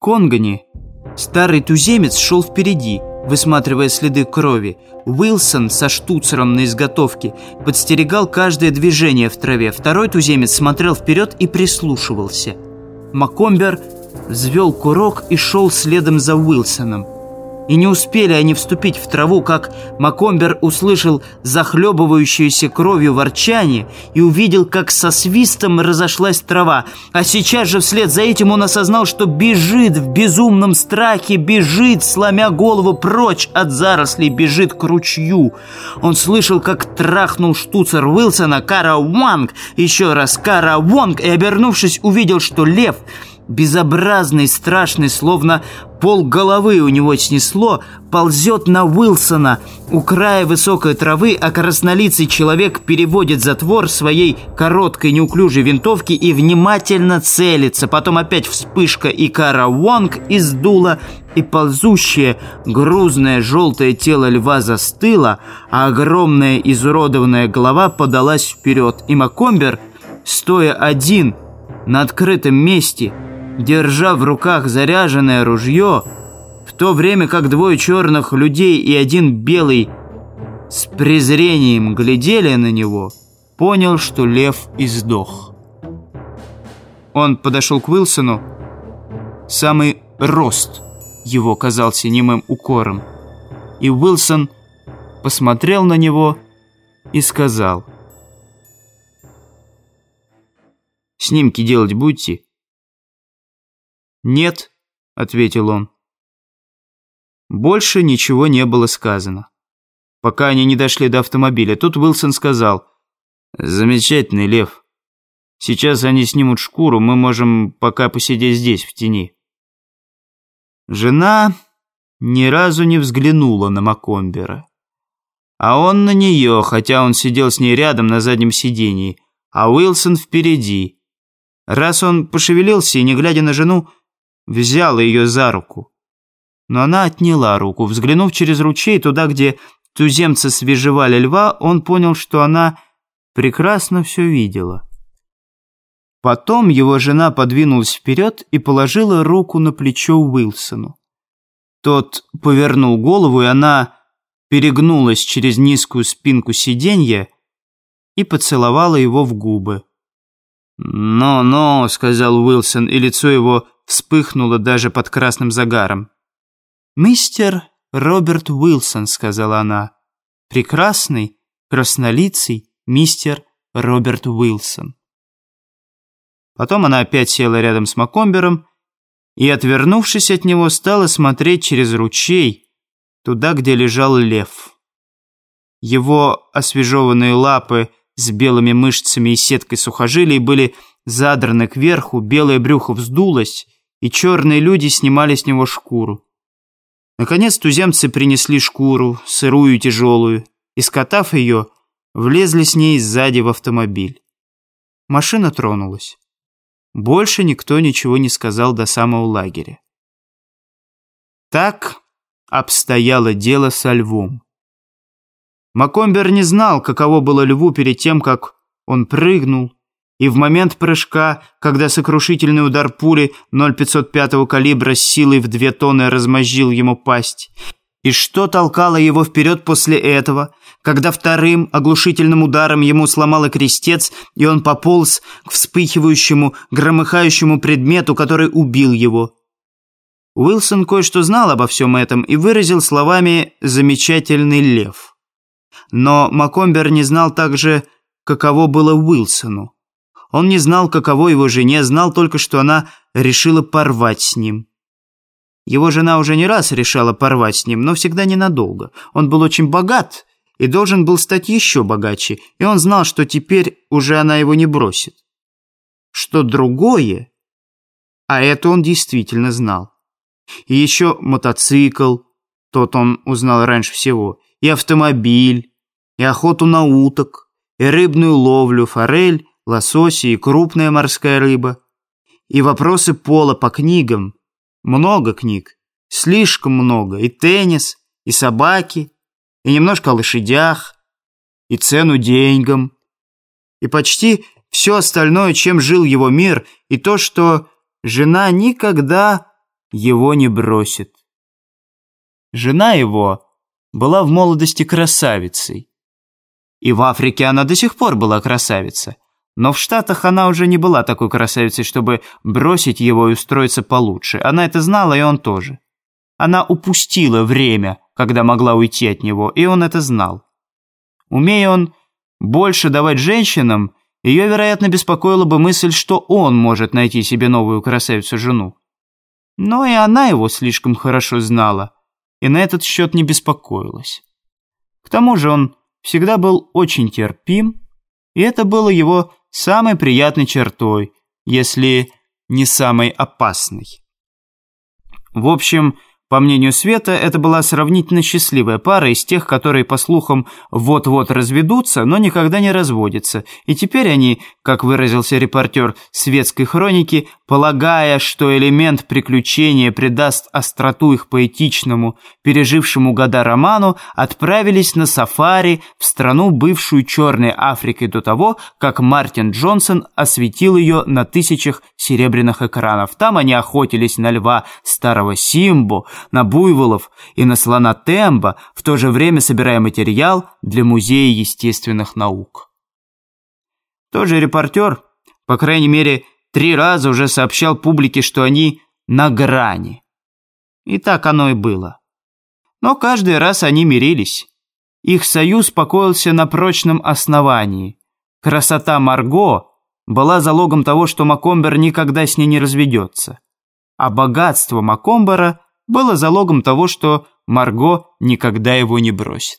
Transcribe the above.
Конгани, старый туземец, шел впереди, высматривая следы крови. Уилсон со штуцером на изготовке подстерегал каждое движение в траве. Второй туземец смотрел вперед и прислушивался. Макомбер взвел курок и шел следом за Уилсоном. И не успели они вступить в траву, как Макомбер услышал захлебывающуюся кровью ворчание и увидел, как со свистом разошлась трава. А сейчас же вслед за этим он осознал, что бежит в безумном страхе, бежит, сломя голову прочь от зарослей, бежит к ручью. Он слышал, как трахнул штуцер Уилсона Кара Уанг, еще раз Кара Уанг, и, обернувшись, увидел, что лев — безобразный, страшный, словно пол головы у него снесло, ползет на Уилсона. У края высокой травы, а краснолицый человек переводит затвор своей короткой неуклюжей винтовки и внимательно целится. Потом опять вспышка и кара Вонг из дула, и ползущее грузное желтое тело льва застыло, а огромная изуродованная голова подалась вперед. И Макомбер, стоя один на открытом месте, держа в руках заряженное ружье, в то время как двое черных людей и один белый с презрением глядели на него, понял, что лев издох. Он подошел к Уилсону. Самый рост его казался немым укором. И Уилсон посмотрел на него и сказал. «Снимки делать будете?» «Нет», — ответил он. Больше ничего не было сказано. Пока они не дошли до автомобиля, тут Уилсон сказал, «Замечательный лев. Сейчас они снимут шкуру, мы можем пока посидеть здесь, в тени». Жена ни разу не взглянула на Макомбера. А он на нее, хотя он сидел с ней рядом на заднем сидении, а Уилсон впереди. Раз он пошевелился и, не глядя на жену, взял ее за руку. Но она отняла руку. Взглянув через ручей туда, где туземцы свежевали льва, он понял, что она прекрасно все видела. Потом его жена подвинулась вперед и положила руку на плечо Уилсону. Тот повернул голову, и она перегнулась через низкую спинку сиденья и поцеловала его в губы. «Но-но», — сказал Уилсон, и лицо его вспыхнула даже под красным загаром. «Мистер Роберт Уилсон», — сказала она. «Прекрасный, краснолицый мистер Роберт Уилсон». Потом она опять села рядом с Макомбером и, отвернувшись от него, стала смотреть через ручей, туда, где лежал лев. Его освежеванные лапы с белыми мышцами и сеткой сухожилий были задраны кверху, белое брюхо вздулось, и черные люди снимали с него шкуру. Наконец туземцы принесли шкуру, сырую и тяжелую, и, скотав ее, влезли с ней сзади в автомобиль. Машина тронулась. Больше никто ничего не сказал до самого лагеря. Так обстояло дело со львом. Макомбер не знал, каково было льву перед тем, как он прыгнул, и в момент прыжка, когда сокрушительный удар пули 0,505 калибра с силой в две тонны размозжил ему пасть. И что толкало его вперед после этого, когда вторым оглушительным ударом ему сломало крестец, и он пополз к вспыхивающему, громыхающему предмету, который убил его. Уилсон кое-что знал обо всем этом и выразил словами «замечательный лев». Но Макомбер не знал также, каково было Уилсону. Он не знал, каково его жене, знал только, что она решила порвать с ним. Его жена уже не раз решала порвать с ним, но всегда ненадолго. Он был очень богат и должен был стать еще богаче, и он знал, что теперь уже она его не бросит. Что другое, а это он действительно знал. И еще мотоцикл, тот он узнал раньше всего, и автомобиль, и охоту на уток, и рыбную ловлю, форель лососи и крупная морская рыба. И вопросы пола по книгам. Много книг. Слишком много. И теннис, и собаки, и немножко о лошадях, и цену деньгам. И почти все остальное, чем жил его мир, и то, что жена никогда его не бросит. Жена его была в молодости красавицей. И в Африке она до сих пор была красавица. Но в Штатах она уже не была такой красавицей, чтобы бросить его и устроиться получше. Она это знала, и он тоже. Она упустила время, когда могла уйти от него, и он это знал. Умея он больше давать женщинам, ее, вероятно, беспокоила бы мысль, что он может найти себе новую красавицу-жену. Но и она его слишком хорошо знала, и на этот счет не беспокоилась. К тому же он всегда был очень терпим, и это было его самой приятной чертой, если не самой опасной. В общем, по мнению Света, это была сравнительно счастливая пара из тех, которые, по слухам, вот-вот разведутся, но никогда не разводятся. И теперь они, как выразился репортер светской хроники, полагая, что элемент приключения придаст остроту их поэтичному, пережившему года роману, отправились на сафари в страну, бывшую Черной Африкой до того, как Мартин Джонсон осветил ее на тысячах серебряных экранов. Там они охотились на льва старого Симбу, на буйволов и на слона Темба, в то же время собирая материал для Музея естественных наук. Тот же репортер, по крайней мере, три раза уже сообщал публике, что они на грани. И так оно и было. Но каждый раз они мирились. Их союз покоился на прочном основании. Красота Марго была залогом того, что Макомбер никогда с ней не разведется. А богатство Макомбера было залогом того, что Марго никогда его не бросит.